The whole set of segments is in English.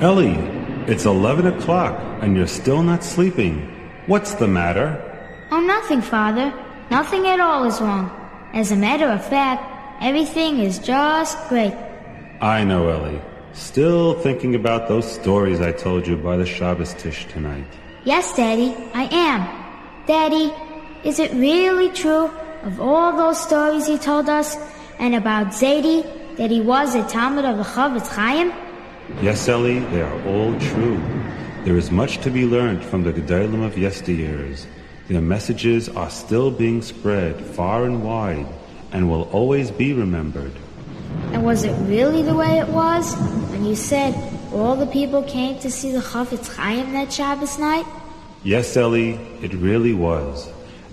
Ellie, it's 11 o'clock and you're still not sleeping. What's the matter? Oh, nothing, Father. Nothing at all is wrong. As a matter of fact, everything is just great. I know, Ellie. Still thinking about those stories I told you by the Shabbos Tish tonight. Yes, Daddy, I am. Daddy, is it really true of all those stories you told us and about Zaidi that he was a talmid of the Chofetz Chaim? Yes, Ellie, they are all true. There is much to be learned from the Gedolim of yesteryears. Their messages are still being spread far and wide and will always be remembered. And was it really the way it was when you said all the people came to see the Chofetz Chaim that Shabbos night? Yes, Ellie, it really was.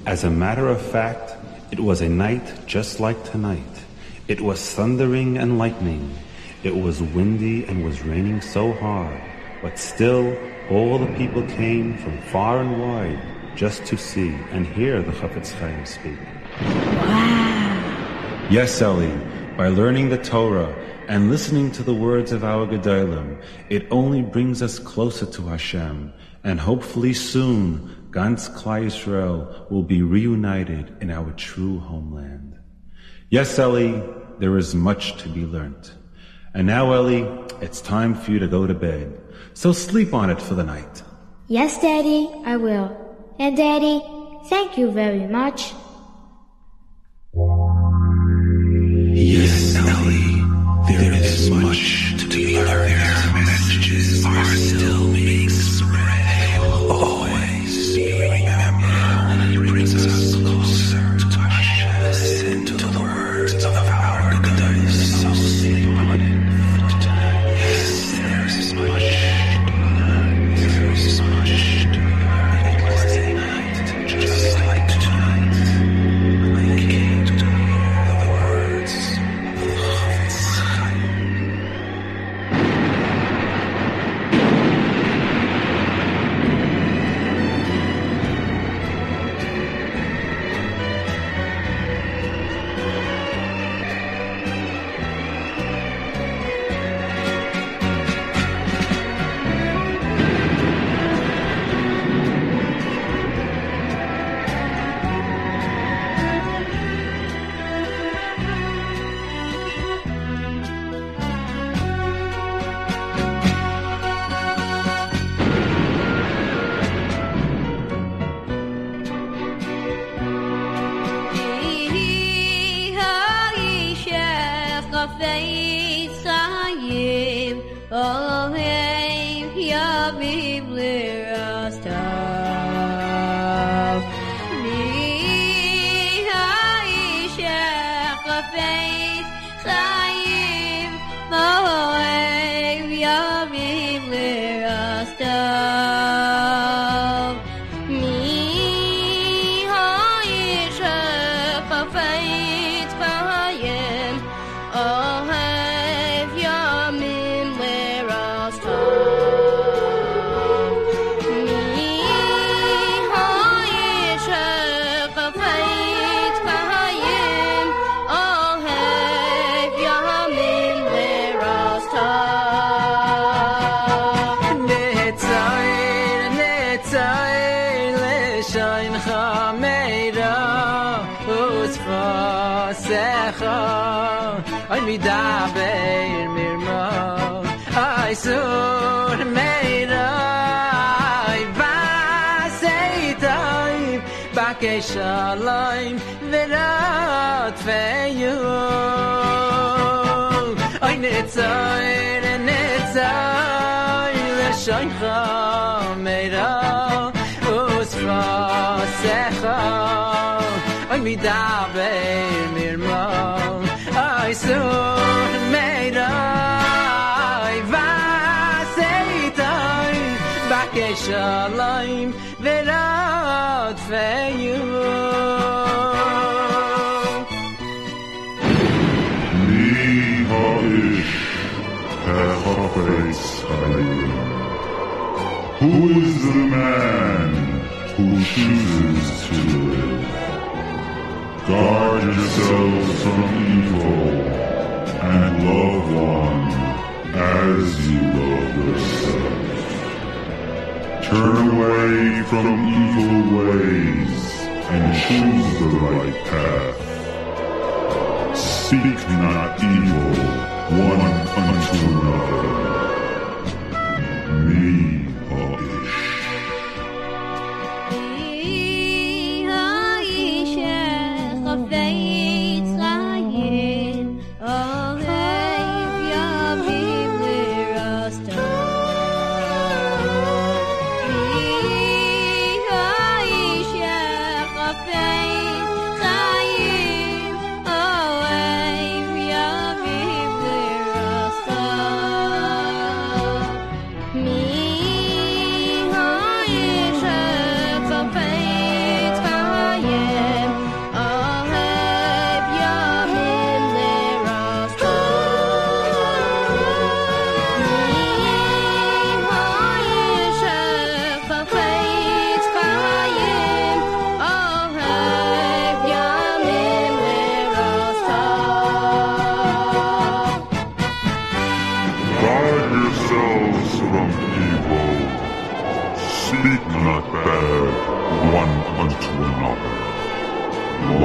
As a matter of fact, it was a night just like tonight. It was thundering and lightning. It was windy and was raining so hard, but still all the people came from far and wide just to see and hear the Chofetz Chaim speak. Wow. Yes, Ellie, by learning the Torah and listening to the words of our Gedolim, it only brings us closer to Hashem, and hopefully soon, Gans Klal Yisrael will be reunited in our true homeland. Yes, Ellie, there is much to be learnt. And now, Ellie, it's time for you to go to bed. So sleep on it for the night. Yes, Daddy, I will. And Daddy, thank you very much. Netzair, zayle shayn khameira us fa ay mi da beir mir ma ay sur meira ay va zeitay bake shalaim velat veyu ay netzay netzay netzayn shayn khameira da be mir mo ay so me da ay va sei toy ba ke shalom ve la tve yu Who is the man who chooses to live? Guard yourselves from evil and love one as you love yourself. Turn away from evil ways and choose the right path. Seek not evil one unto another. Evil. Speak not bad one unto another.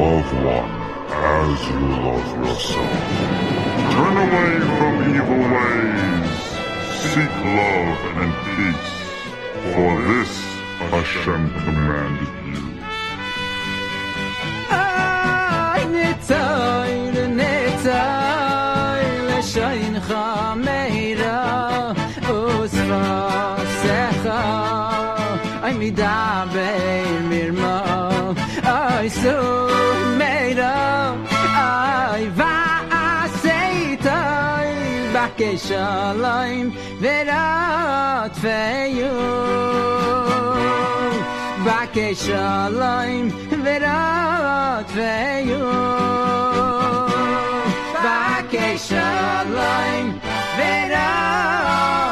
Love one as you love yourself. Turn away from evil ways. Seek love and peace. For this Hashem commanded you. ay mi da be mir ma ay so meira ay va aseitay bakke shalaim verat feyu Bakke shalom verat veyu Bakke shalom verat